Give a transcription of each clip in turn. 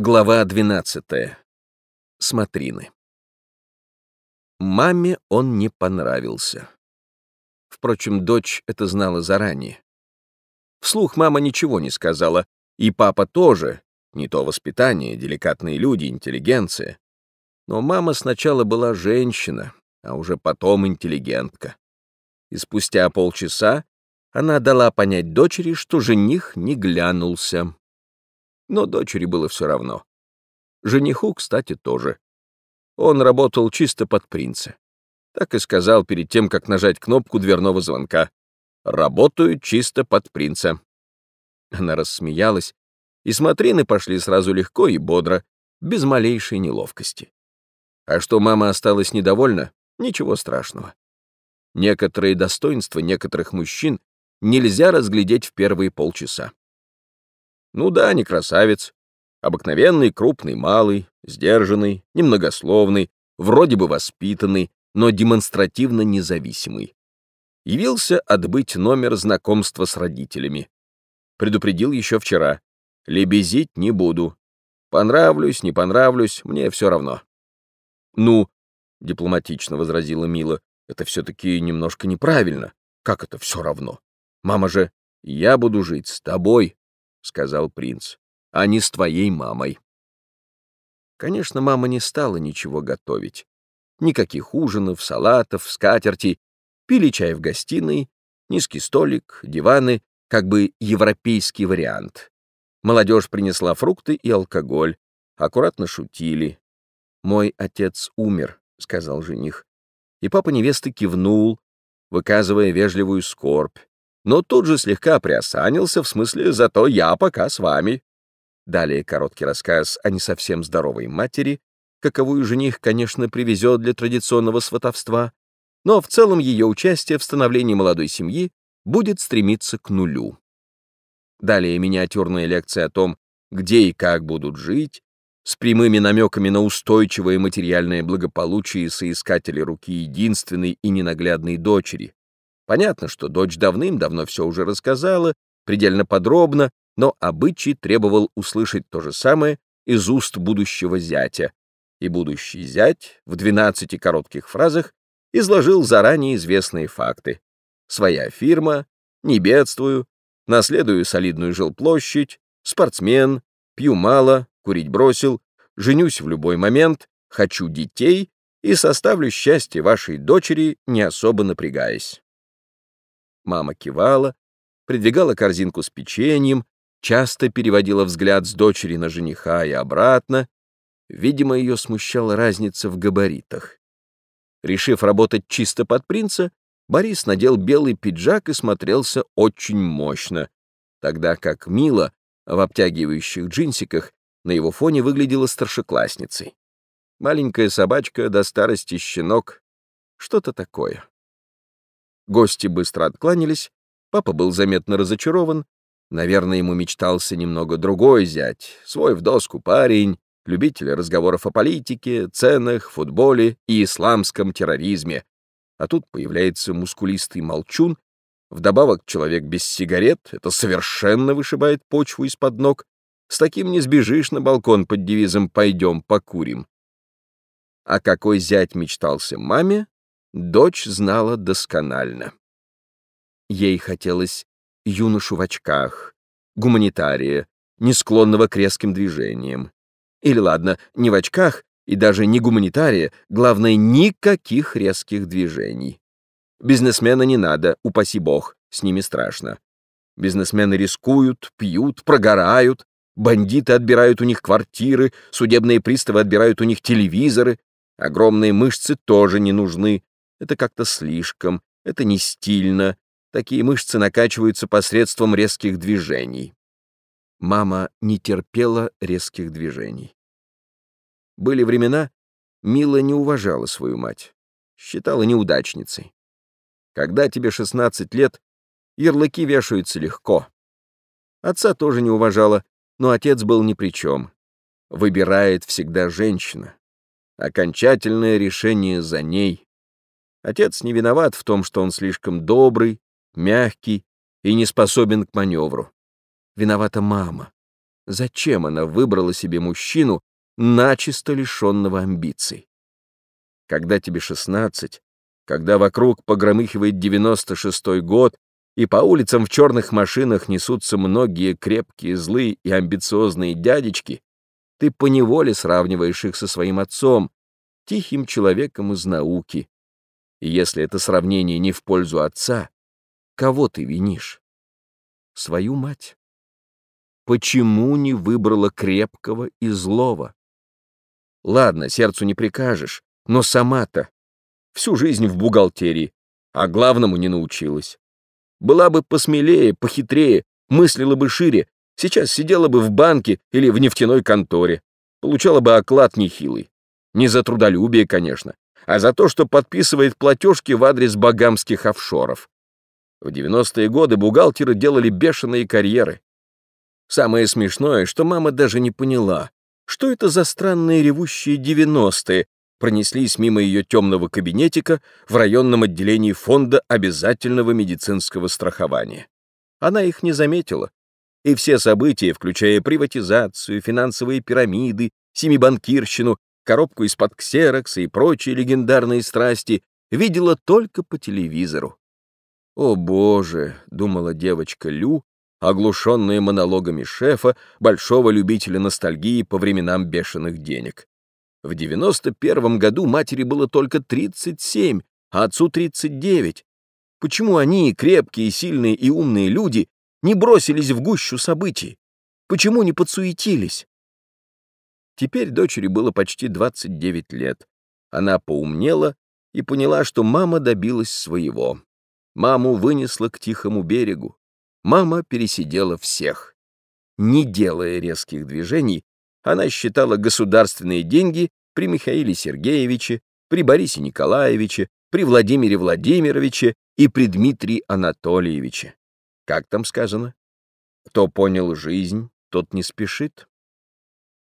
Глава 12. Смотрины. Маме он не понравился. Впрочем, дочь это знала заранее. Вслух мама ничего не сказала, и папа тоже, не то воспитание, деликатные люди, интеллигенция. Но мама сначала была женщина, а уже потом интеллигентка. И спустя полчаса она дала понять дочери, что жених не глянулся но дочери было все равно. Жениху, кстати, тоже. Он работал чисто под принца. Так и сказал перед тем, как нажать кнопку дверного звонка. «Работаю чисто под принца». Она рассмеялась, и смотрины пошли сразу легко и бодро, без малейшей неловкости. А что мама осталась недовольна, ничего страшного. Некоторые достоинства некоторых мужчин нельзя разглядеть в первые полчаса. Ну да, не красавец. Обыкновенный, крупный, малый, сдержанный, немногословный, вроде бы воспитанный, но демонстративно независимый. Явился отбыть номер знакомства с родителями. Предупредил еще вчера. Лебезить не буду. Понравлюсь, не понравлюсь, мне все равно. Ну, дипломатично возразила Мила, это все-таки немножко неправильно. Как это все равно? Мама же, я буду жить с тобой, — сказал принц, — а не с твоей мамой. Конечно, мама не стала ничего готовить. Никаких ужинов, салатов, скатерти. Пили чай в гостиной, низкий столик, диваны, как бы европейский вариант. Молодежь принесла фрукты и алкоголь, аккуратно шутили. «Мой отец умер», — сказал жених. И папа невесты кивнул, выказывая вежливую скорбь но тут же слегка приосанился, в смысле «зато я пока с вами». Далее короткий рассказ о не совсем здоровой матери, каковую жених, конечно, привезет для традиционного сватовства, но в целом ее участие в становлении молодой семьи будет стремиться к нулю. Далее миниатюрная лекция о том, где и как будут жить, с прямыми намеками на устойчивое материальное благополучие соискателей руки единственной и ненаглядной дочери, Понятно, что дочь давным-давно все уже рассказала, предельно подробно, но обычай требовал услышать то же самое из уст будущего зятя. И будущий зять в двенадцати коротких фразах изложил заранее известные факты. Своя фирма, не бедствую, наследую солидную жилплощадь, спортсмен, пью мало, курить бросил, женюсь в любой момент, хочу детей и составлю счастье вашей дочери, не особо напрягаясь. Мама кивала, придвигала корзинку с печеньем, часто переводила взгляд с дочери на жениха и обратно. Видимо, ее смущала разница в габаритах. Решив работать чисто под принца, Борис надел белый пиджак и смотрелся очень мощно, тогда как Мила в обтягивающих джинсиках на его фоне выглядела старшеклассницей. Маленькая собачка до старости щенок. Что-то такое. Гости быстро откланялись, папа был заметно разочарован. Наверное, ему мечтался немного другой зять, свой в доску парень, любитель разговоров о политике, ценах, футболе и исламском терроризме. А тут появляется мускулистый молчун, вдобавок человек без сигарет, это совершенно вышибает почву из-под ног. С таким не сбежишь на балкон под девизом «пойдем покурим». А какой зять мечтался маме, дочь знала досконально. Ей хотелось юношу в очках, гуманитария, не склонного к резким движениям. Или, ладно, не в очках и даже не гуманитария, главное, никаких резких движений. Бизнесмена не надо, упаси бог, с ними страшно. Бизнесмены рискуют, пьют, прогорают, бандиты отбирают у них квартиры, судебные приставы отбирают у них телевизоры, огромные мышцы тоже не нужны, это как-то слишком, это не стильно. Такие мышцы накачиваются посредством резких движений. Мама не терпела резких движений. Были времена, Мила не уважала свою мать, считала неудачницей. Когда тебе 16 лет, ярлыки вешаются легко. Отца тоже не уважала, но отец был ни при чем. Выбирает всегда женщина. Окончательное решение за ней. Отец не виноват в том, что он слишком добрый, мягкий и не способен к маневру. Виновата мама. Зачем она выбрала себе мужчину, начисто лишенного амбиций? Когда тебе 16, когда вокруг погромыхивает 96-й год, и по улицам в черных машинах несутся многие крепкие, злые и амбициозные дядечки, ты поневоле сравниваешь их со своим отцом, тихим человеком из науки. И если это сравнение не в пользу отца, кого ты винишь? Свою мать. Почему не выбрала крепкого и злого? Ладно, сердцу не прикажешь, но сама-то всю жизнь в бухгалтерии, а главному не научилась. Была бы посмелее, похитрее, мыслила бы шире, сейчас сидела бы в банке или в нефтяной конторе, получала бы оклад нехилый. Не за трудолюбие, конечно, а за то, что подписывает платежки в адрес багамских офшоров. В 90-е годы бухгалтеры делали бешеные карьеры. Самое смешное, что мама даже не поняла, что это за странные ревущие 90-е пронеслись мимо ее темного кабинетика в районном отделении фонда обязательного медицинского страхования. Она их не заметила, и все события, включая приватизацию, финансовые пирамиды, семибанкирщину, коробку из-под ксерокса и прочие легендарные страсти, видела только по телевизору. «О, Боже!» — думала девочка Лю, оглушенная монологами шефа, большого любителя ностальгии по временам бешеных денег. В 91 году матери было только 37, а отцу 39. Почему они, крепкие, сильные и умные люди, не бросились в гущу событий? Почему не подсуетились? Теперь дочери было почти 29 лет. Она поумнела и поняла, что мама добилась своего. Маму вынесла к тихому берегу. Мама пересидела всех. Не делая резких движений, она считала государственные деньги при Михаиле Сергеевиче, при Борисе Николаевиче, при Владимире Владимировиче и при Дмитрии Анатольевиче. Как там сказано? Кто понял жизнь, тот не спешит.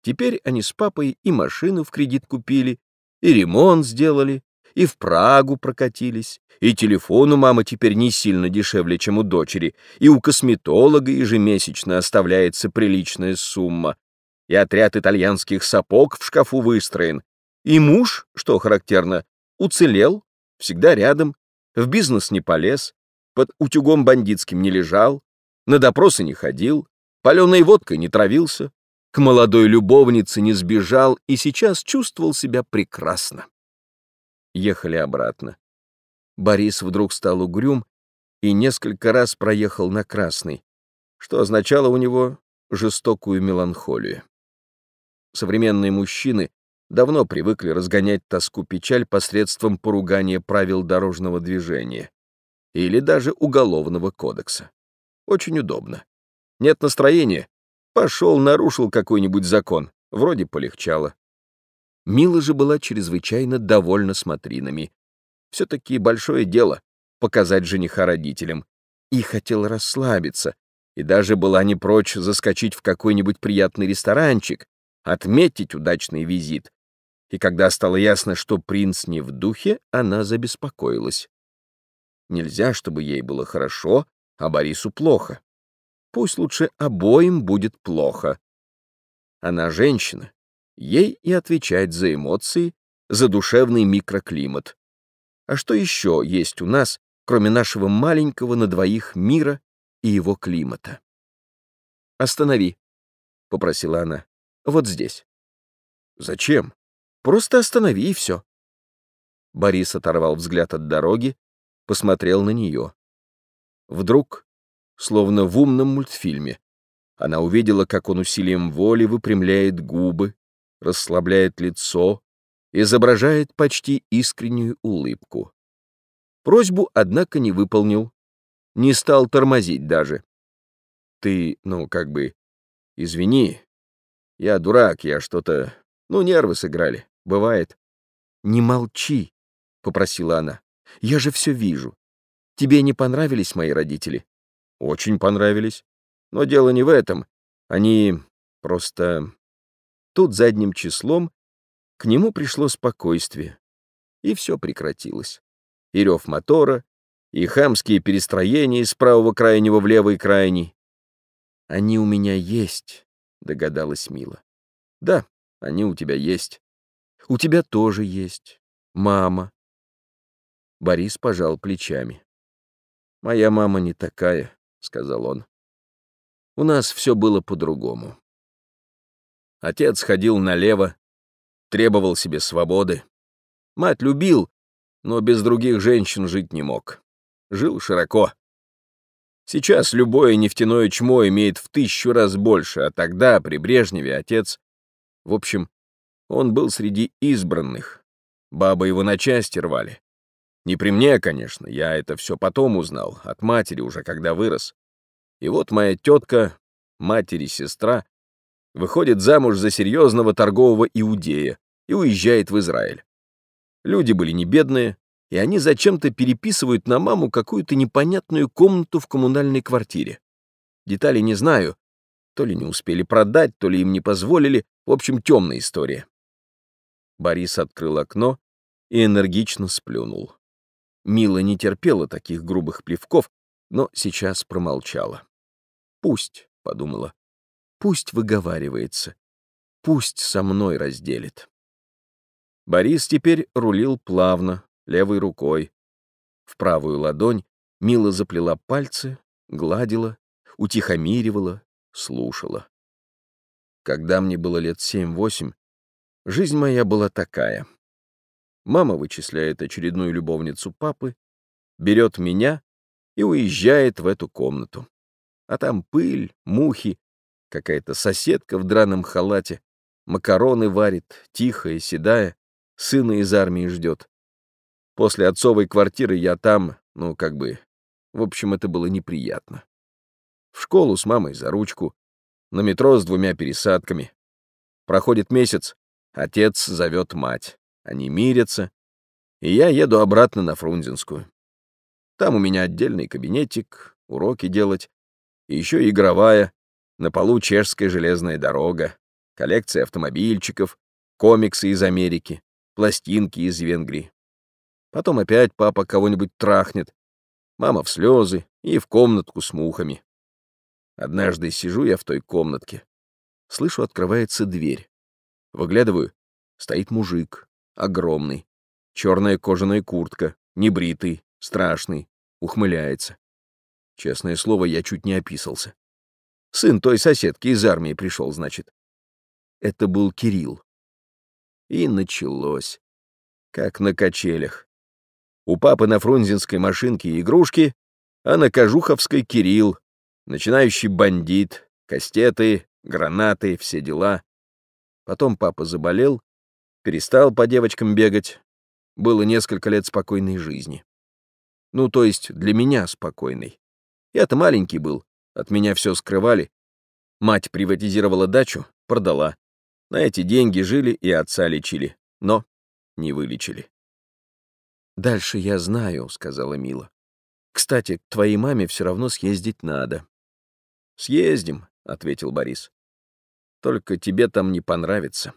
Теперь они с папой и машину в кредит купили, и ремонт сделали, и в Прагу прокатились, и телефон у мамы теперь не сильно дешевле, чем у дочери, и у косметолога ежемесячно оставляется приличная сумма, и отряд итальянских сапог в шкафу выстроен, и муж, что характерно, уцелел, всегда рядом, в бизнес не полез, под утюгом бандитским не лежал, на допросы не ходил, паленой водкой не травился, к молодой любовнице не сбежал и сейчас чувствовал себя прекрасно ехали обратно. Борис вдруг стал угрюм и несколько раз проехал на красный, что означало у него жестокую меланхолию. Современные мужчины давно привыкли разгонять тоску-печаль посредством поругания правил дорожного движения или даже уголовного кодекса. Очень удобно. Нет настроения? Пошел, нарушил какой-нибудь закон, вроде полегчало. Мила же была чрезвычайно довольна смотринами. Все-таки большое дело — показать жениха родителям. И хотела расслабиться, и даже была не прочь заскочить в какой-нибудь приятный ресторанчик, отметить удачный визит. И когда стало ясно, что принц не в духе, она забеспокоилась. Нельзя, чтобы ей было хорошо, а Борису плохо. Пусть лучше обоим будет плохо. Она женщина, ей и отвечать за эмоции, за душевный микроклимат. А что еще есть у нас, кроме нашего маленького на двоих мира и его климата? «Останови», — попросила она, — «вот здесь». «Зачем? Просто останови и все». Борис оторвал взгляд от дороги, посмотрел на нее. Вдруг, словно в умном мультфильме, она увидела, как он усилием воли выпрямляет губы, расслабляет лицо, изображает почти искреннюю улыбку. Просьбу, однако, не выполнил, не стал тормозить даже. Ты, ну, как бы, извини, я дурак, я что-то, ну, нервы сыграли, бывает. Не молчи, попросила она, я же все вижу. Тебе не понравились мои родители? Очень понравились. Но дело не в этом. Они просто Тут задним числом к нему пришло спокойствие, и все прекратилось. И рев мотора, и хамские перестроения из правого крайнего в левый крайний. Они у меня есть, — догадалась Мила. «Да, они у тебя есть. У тебя тоже есть. Мама». Борис пожал плечами. «Моя мама не такая», — сказал он. «У нас все было по-другому». Отец ходил налево, требовал себе свободы. Мать любил, но без других женщин жить не мог. Жил широко. Сейчас любое нефтяное чмо имеет в тысячу раз больше, а тогда, при Брежневе, отец... В общем, он был среди избранных. Бабы его на части рвали. Не при мне, конечно, я это все потом узнал, от матери уже, когда вырос. И вот моя тетка, матери сестра, выходит замуж за серьезного торгового иудея и уезжает в Израиль. Люди были не бедные, и они зачем-то переписывают на маму какую-то непонятную комнату в коммунальной квартире. Детали не знаю, то ли не успели продать, то ли им не позволили, в общем, темная история. Борис открыл окно и энергично сплюнул. Мила не терпела таких грубых плевков, но сейчас промолчала. «Пусть», — подумала, Пусть выговаривается. Пусть со мной разделит. Борис теперь рулил плавно, левой рукой. В правую ладонь мило заплела пальцы, гладила, утихомиривала, слушала. Когда мне было лет семь-восемь, жизнь моя была такая. Мама вычисляет очередную любовницу папы, берет меня и уезжает в эту комнату. А там пыль, мухи, Какая-то соседка в драном халате, макароны варит, тихая, седая, сына из армии ждет. После отцовой квартиры я там, ну, как бы... В общем, это было неприятно. В школу с мамой за ручку, на метро с двумя пересадками. Проходит месяц, отец зовет мать. Они мирятся, и я еду обратно на Фрунзенскую. Там у меня отдельный кабинетик, уроки делать, и еще игровая, на полу чешская железная дорога, коллекция автомобильчиков, комиксы из Америки, пластинки из Венгрии. Потом опять папа кого-нибудь трахнет, мама в слезы и в комнатку с мухами. Однажды сижу я в той комнатке. Слышу, открывается дверь. Выглядываю. Стоит мужик. Огромный. Черная кожаная куртка. Небритый. Страшный. Ухмыляется. Честное слово, я чуть не описался. Сын той соседки из армии пришел, значит. Это был Кирилл. И началось. Как на качелях. У папы на фрунзенской машинке игрушки, а на Кожуховской Кирилл, начинающий бандит, кастеты, гранаты, все дела. Потом папа заболел, перестал по девочкам бегать. Было несколько лет спокойной жизни. Ну, то есть для меня спокойной. Я-то маленький был, от меня все скрывали. Мать приватизировала дачу, продала. На эти деньги жили и отца лечили, но не вылечили. «Дальше я знаю», — сказала Мила. «Кстати, к твоей маме все равно съездить надо». «Съездим», — ответил Борис. «Только тебе там не понравится».